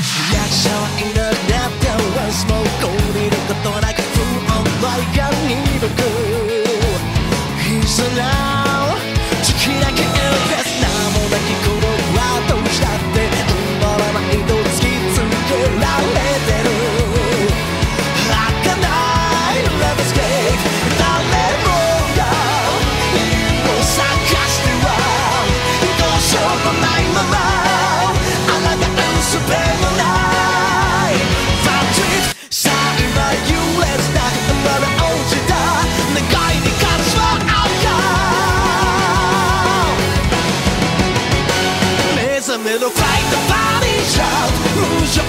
役者はいるだってはスモーク降りることなく不安来が鈍く little fight, the body shout. Who's